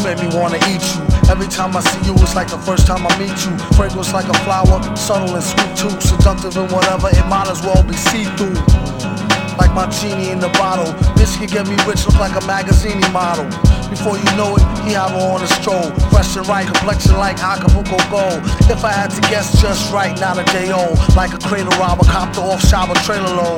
You make me wanna eat you. Every time I see you, it's like the first time I meet you. Fragrance like a flower, subtle and sweet too. Seductive and whatever, it might as well be see through. Like my genie in the bottle. Could get me rich, look like a magazine model. Before you know it, he have her on a stroll. Fresh and right, complexion like Acapulco gold. If I had to guess just right, not a day old. Like a cradle robber, copter off shop, a trailer load.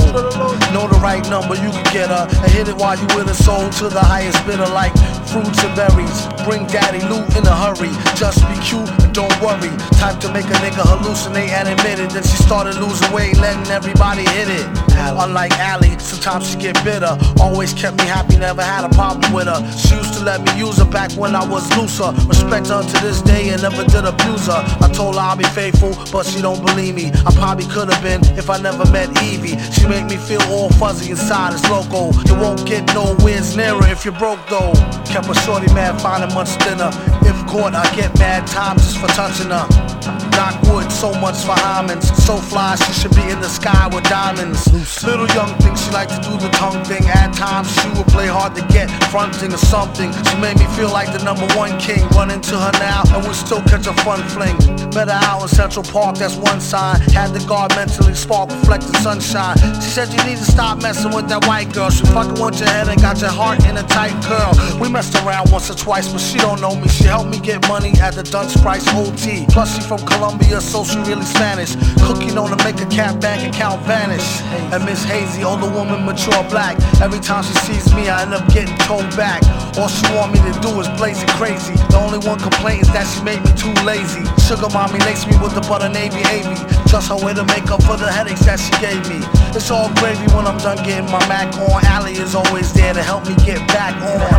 Know the right number, you can get her. And hit it while you with a soul to the highest bidder, like fruits and berries. Bring daddy loot in a hurry. Just be cute and don't worry. Time to make a nigga hallucinate and admit it. Then she started losing weight, letting everybody hit it. Unlike Allie, sometimes she get bitter. Always kept me happy, never had a problem with her. She used to let me use her back when I was looser. Respect her to this day and never did abuse her. I told her I'll be faithful, but she don't believe me. I probably could have been if I never met Evie. She make me feel all fuzzy inside, it's loco. You won't get nowhere nearer if you're broke though. Kept a shorty mad, finding much thinner. If caught, I get mad time just for touching her. Knockwood, so much for Hyman's. So fly, she should be in the sky with diamonds. Little young thing, she like to do the tongue thing. At times, she would play hard to get, fronting or something. She made me feel like the number one king. Run into her now, and we still catch a fun fling. Better out in Central Park, that's one sign. Had the guard mentally spark, reflecting sunshine. She said you need to stop messing with that white girl. She fucking want your head and got your heart in a tight curl. We messed around once or twice, but she don't know me. She helped me get money at the Dunce Price OT. Plus, she from Colombia, so she really Spanish. Cooking on to make a cat bank account vanish. And Miss Hazy, older woman, mature black. Every time she sees me, I end up getting told back. All she want me to do is blaze it crazy. The only one complaint is that she made me too lazy. Sugar mommy lace me with the butter navy avy. Just her way to make up for the headaches that she gave me. It's all gravy when I'm done getting my Mac on. Allie is always there to. Help me get back on.